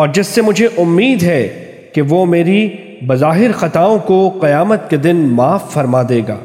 اور جس سے مجھے امید ہے کہ وہ میری بظاہر خطاؤں کو قیامت کے دن معاف فرما دے گا۔